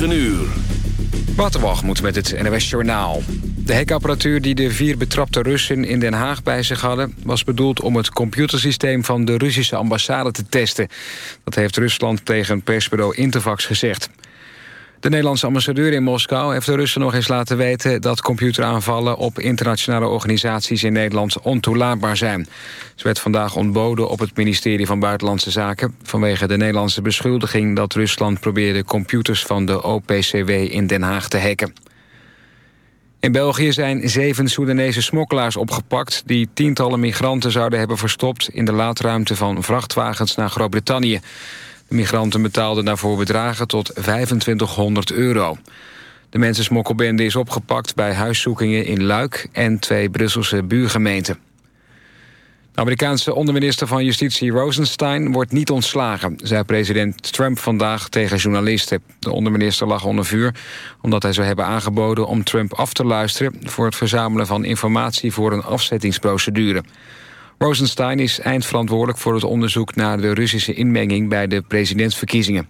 9 uur. Moet met het NOS Journaal. De hekapparatuur die de vier betrapte Russen in Den Haag bij zich hadden... was bedoeld om het computersysteem van de Russische ambassade te testen. Dat heeft Rusland tegen persbureau Interfax gezegd. De Nederlandse ambassadeur in Moskou heeft de Russen nog eens laten weten... dat computeraanvallen op internationale organisaties in Nederland ontoelaatbaar zijn. Ze werd vandaag ontboden op het ministerie van Buitenlandse Zaken... vanwege de Nederlandse beschuldiging dat Rusland probeerde computers van de OPCW in Den Haag te hacken. In België zijn zeven Soedanese smokkelaars opgepakt... die tientallen migranten zouden hebben verstopt... in de laadruimte van vrachtwagens naar Groot-Brittannië. Migranten betaalden daarvoor bedragen tot 2500 euro. De mensensmokkelbende is opgepakt bij huiszoekingen in Luik... en twee Brusselse buurgemeenten. De Amerikaanse onderminister van Justitie Rosenstein wordt niet ontslagen... zei president Trump vandaag tegen journalisten. De onderminister lag onder vuur omdat hij zou hebben aangeboden... om Trump af te luisteren voor het verzamelen van informatie... voor een afzettingsprocedure. Rosenstein is eindverantwoordelijk voor het onderzoek... naar de Russische inmenging bij de presidentsverkiezingen.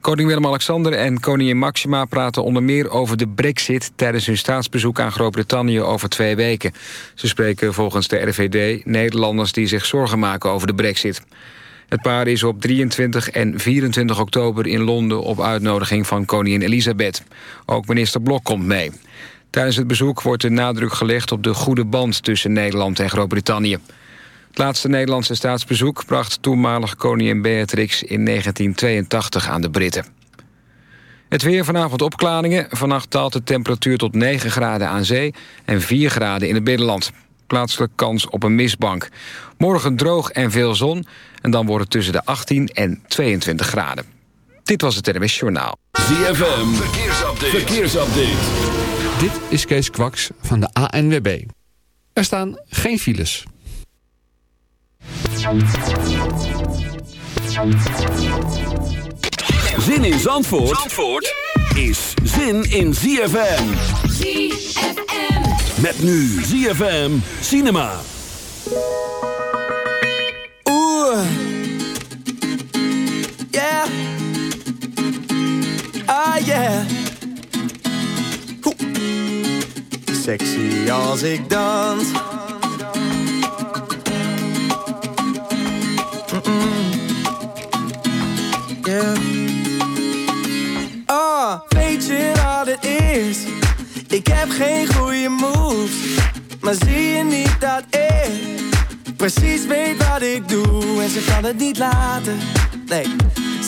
Koning Willem-Alexander en koningin Maxima praten onder meer over de brexit... tijdens hun staatsbezoek aan Groot-Brittannië over twee weken. Ze spreken volgens de RVD Nederlanders die zich zorgen maken over de brexit. Het paar is op 23 en 24 oktober in Londen op uitnodiging van koningin Elisabeth. Ook minister Blok komt mee. Tijdens het bezoek wordt de nadruk gelegd op de goede band tussen Nederland en Groot-Brittannië. Het laatste Nederlandse staatsbezoek bracht toenmalige koningin Beatrix in 1982 aan de Britten. Het weer vanavond opklaringen. Vannacht daalt de temperatuur tot 9 graden aan zee en 4 graden in het binnenland. Plaatselijk kans op een mistbank. Morgen droog en veel zon en dan wordt het tussen de 18 en 22 graden. Dit was het NWS Journaal. ZFM, verkeersupdate. verkeersupdate. Dit is Kees Kwaks van de ANWB. Er staan geen files. Zin in Zandvoort, Zandvoort is zin in ZFM. ZFM. Met nu ZFM Cinema. Oeh. Yeah. Ah, yeah. Sexy als ik dans. Yeah. Oh, weet je wat het is? Ik heb geen goede moves. Maar zie je niet dat ik precies weet wat ik doe? En ze kan het niet laten. Nee,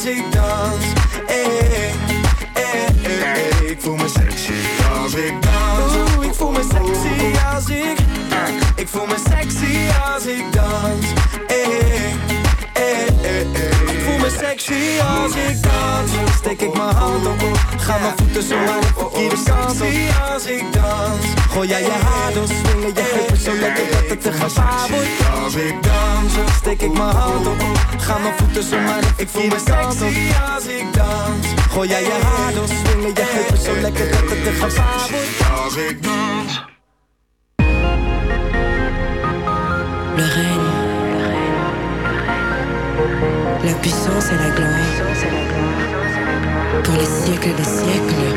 als ik dans. Eh, eh, eh. Ik voel me sexy als ik dans. Oeh, ik voel me sexy als ik. Ik voel me sexy als ik dans. Eh, eh, eh, eh. Ik voel me sexy als ik dans. Steek ik mijn ga mijn voeten zo maar de verkeerde kant op. als ik dans. Gooi jij je haar door, swingen je heupen zo lekker dat het te gevaar wordt. Als ik dans, steek ik mijn hand op, ga mijn voeten zo maar de verkeerde kant op. als ik dans. Gooi jij je haar door, swingen je heupen zo lekker dat het te gevaar wordt. Als ik dans. Le règne, la puissance et la gloire pour les siècles des siècles.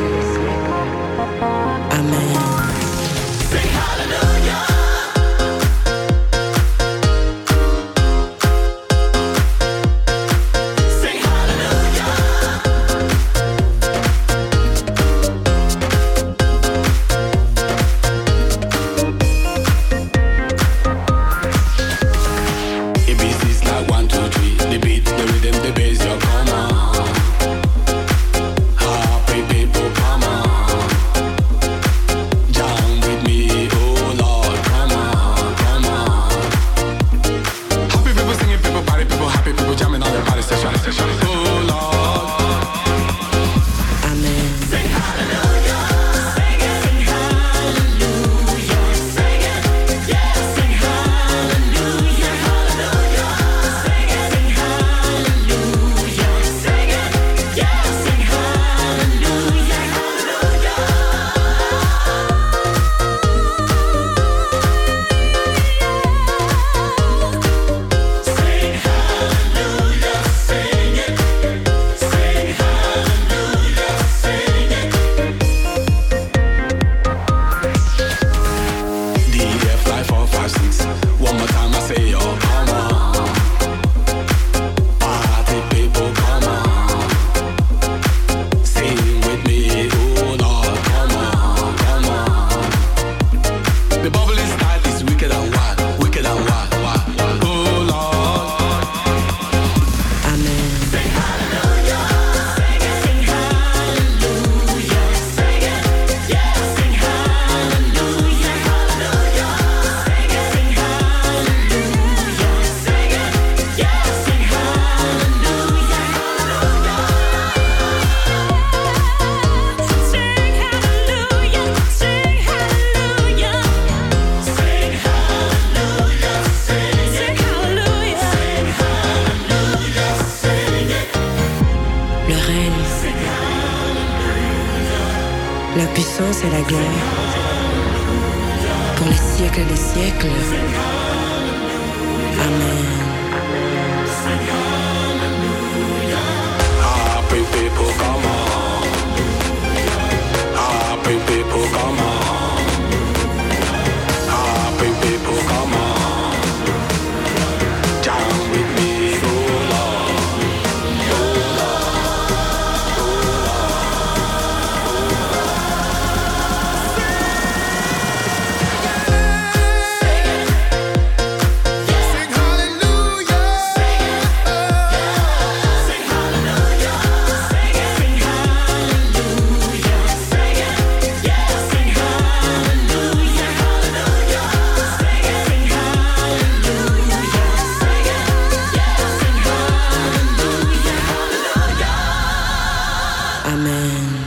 Amén.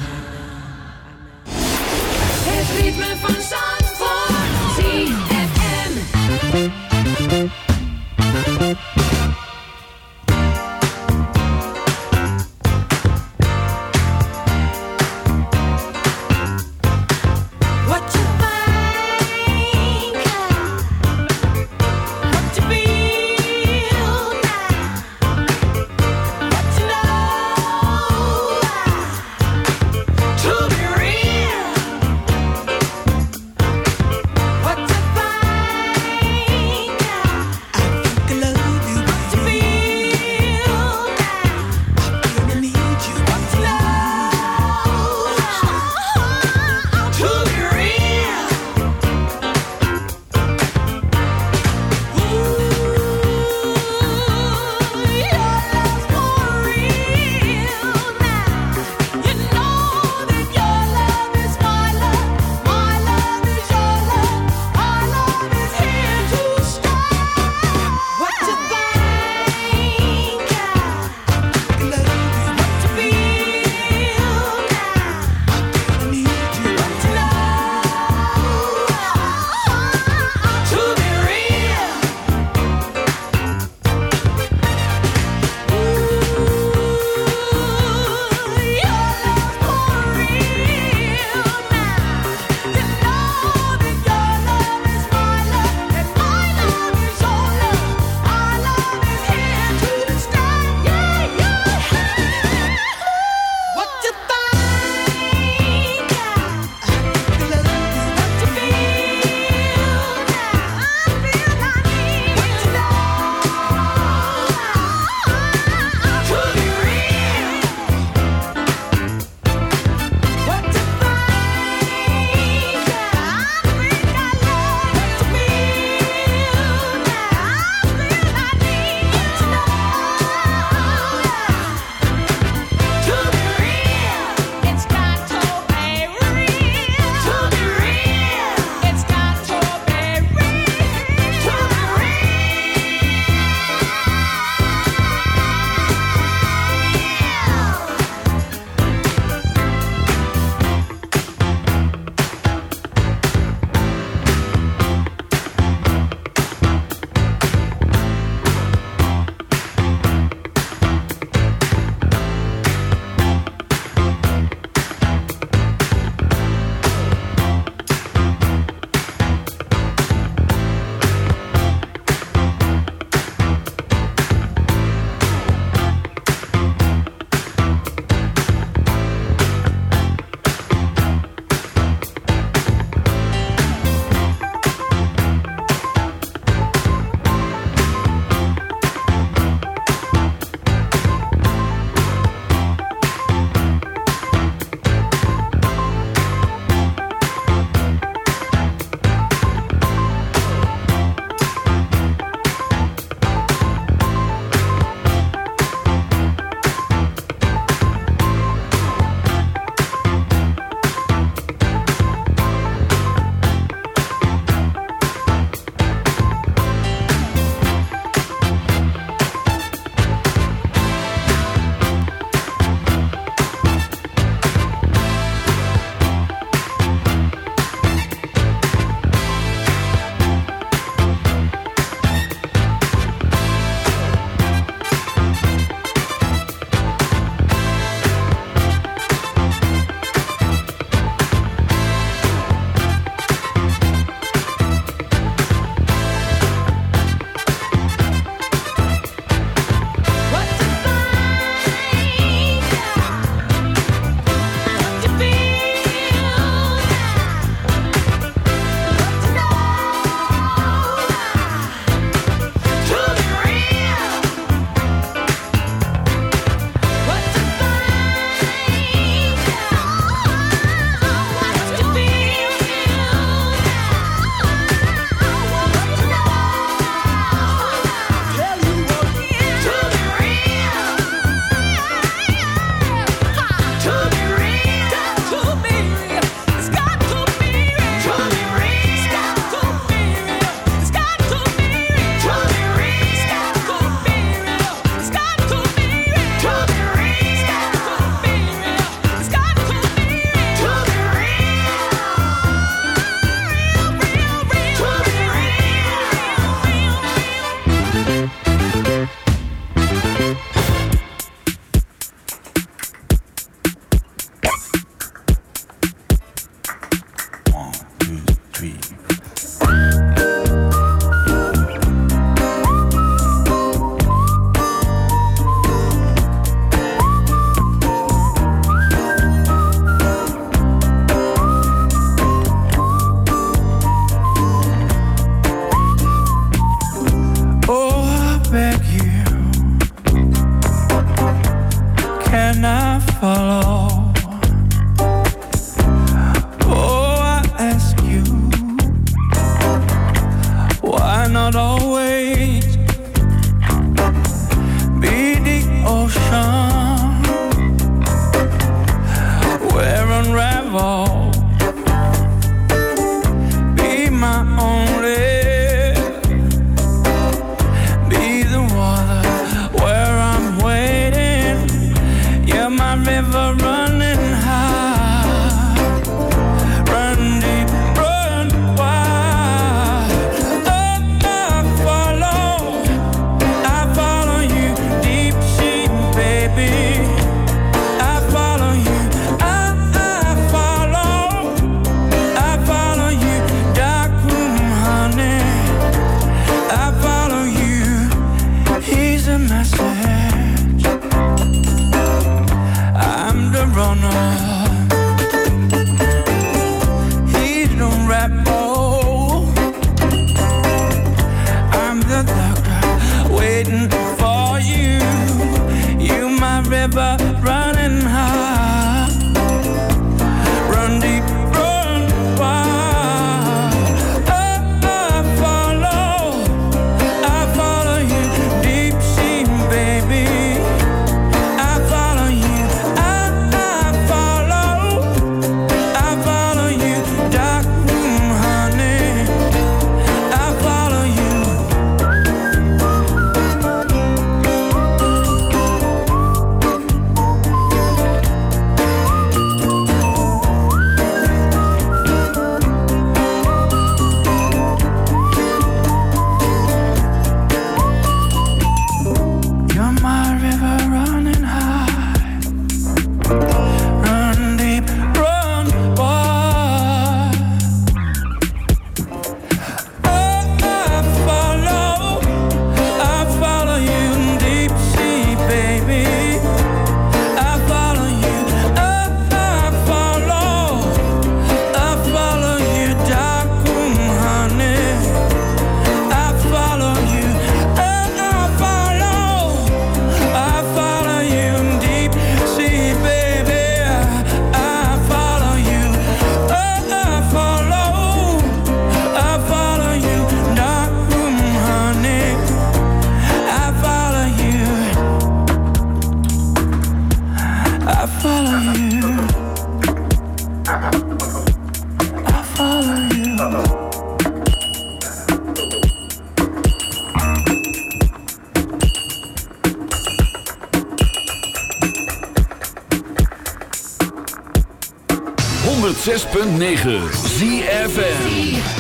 106.9 ZFM.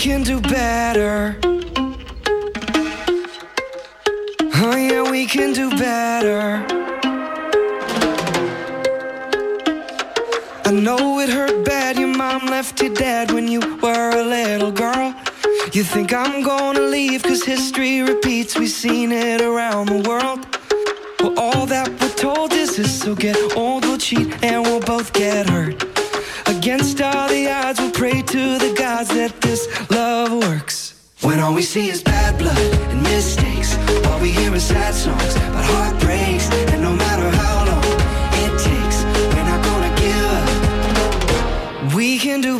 Can do better. Oh, yeah, we can do better. I know it hurt bad. Your mom left you dead when you were a little girl. You think I'm gonna leave cause history repeats. We've seen it around the world. Well, all that we're told is this. So get old, we'll cheat, and we'll both get hurt. Against all the odds, we'll pray to the gods that this love works. When all we see is bad blood and mistakes, all we hear is sad songs about heartbreaks. And no matter how long it takes, we're not gonna give up. We can do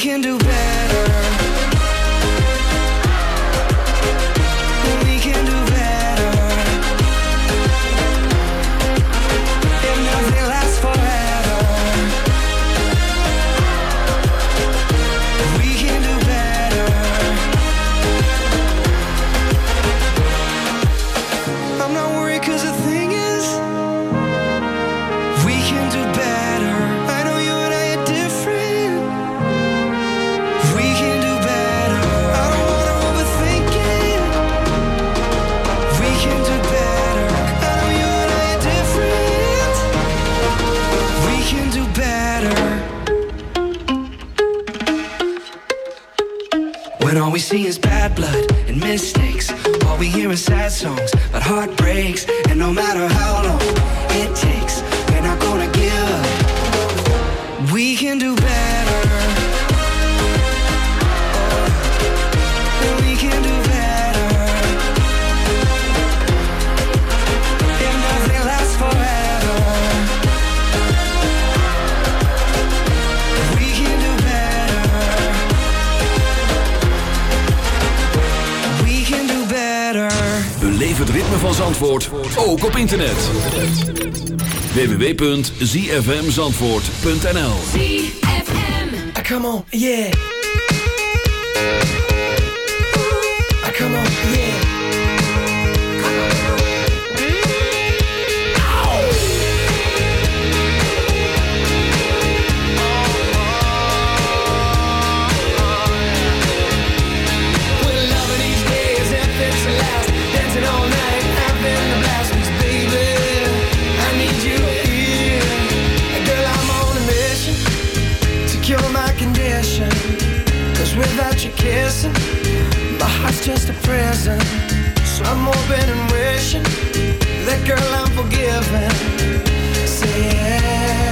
can do better. www.zfmzandvoort.nl Ah, come on, yeah. Condition. Cause without your kissing, my heart's just a prison. So I'm hoping and wishing that girl I'm forgiven. Say yeah,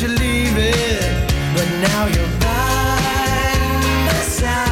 you you're leaving. But now you're by my side.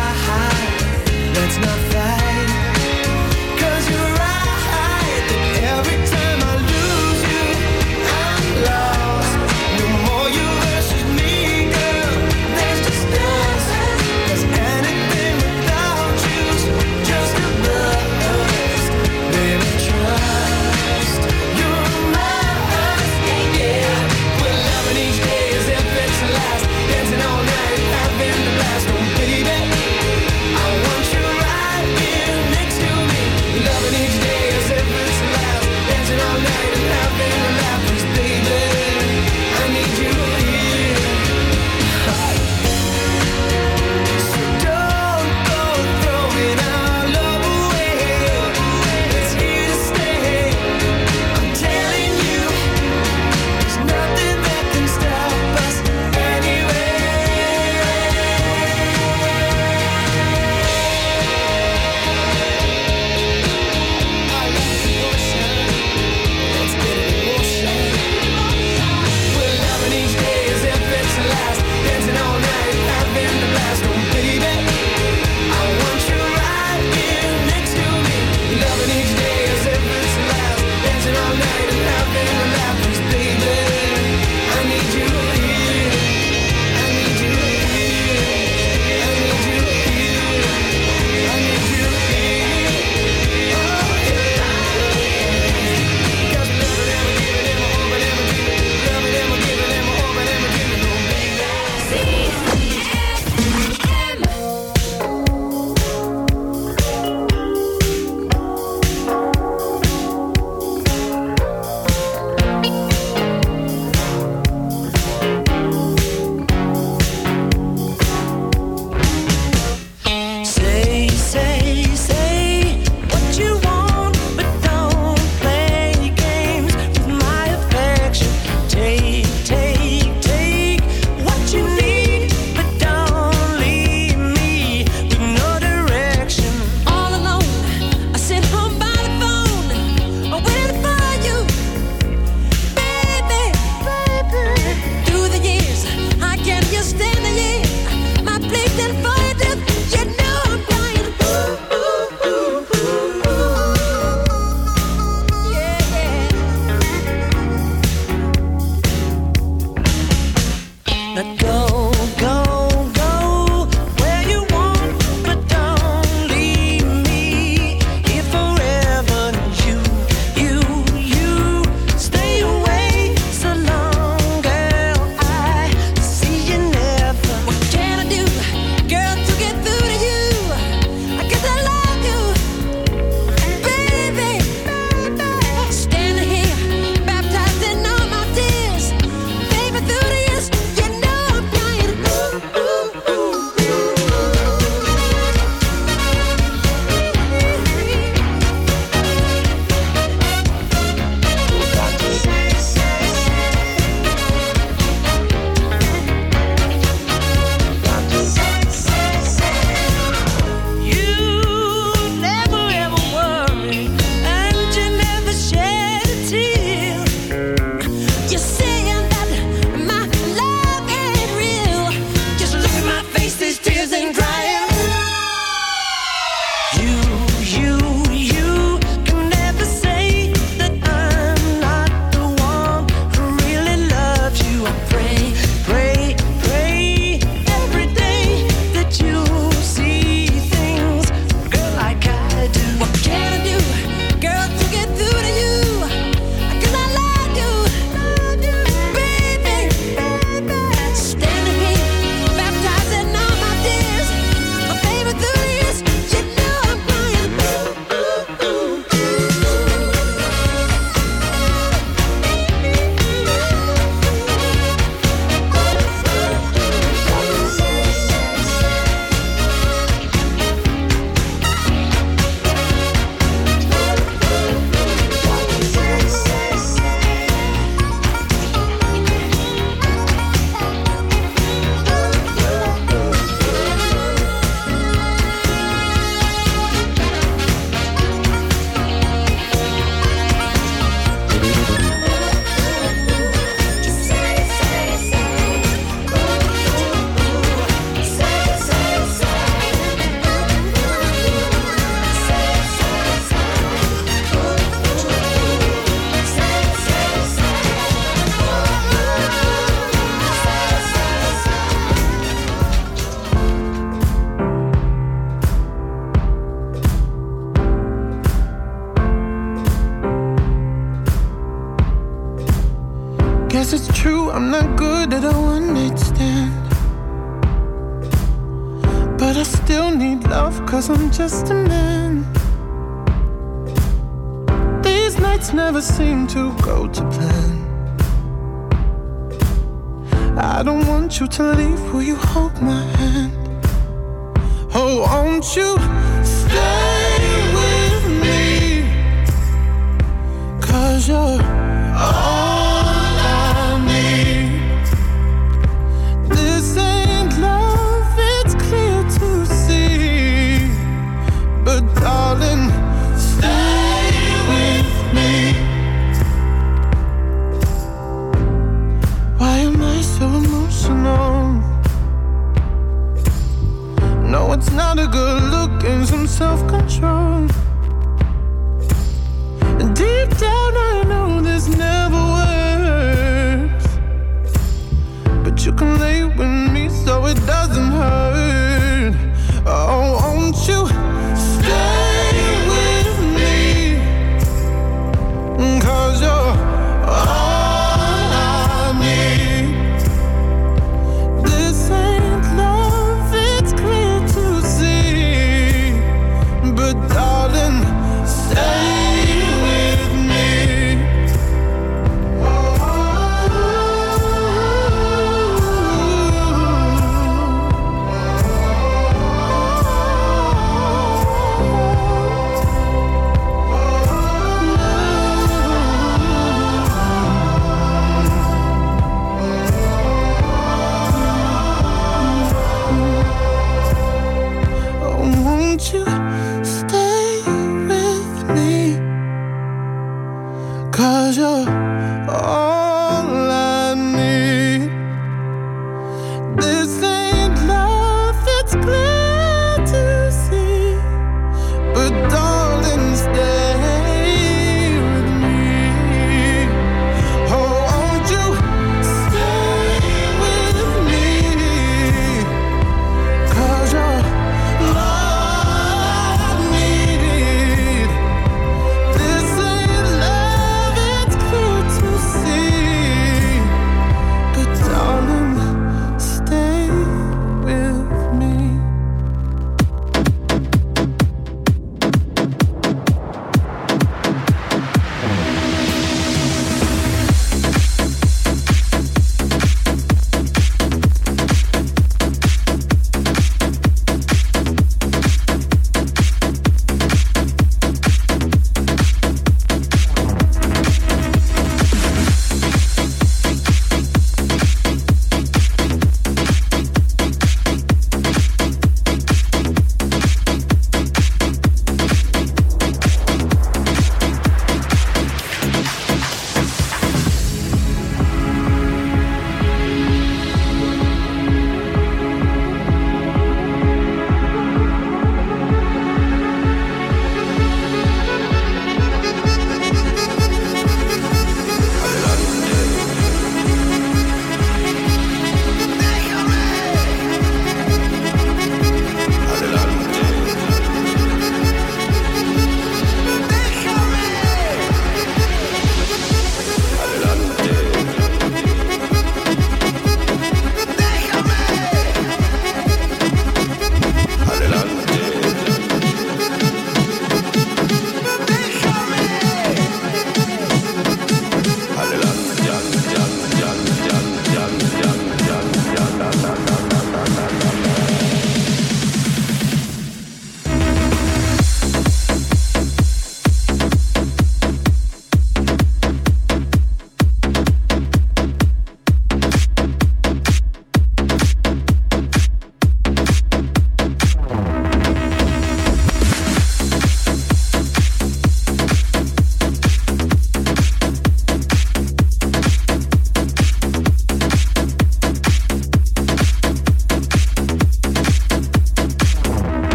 You can lay with me so it doesn't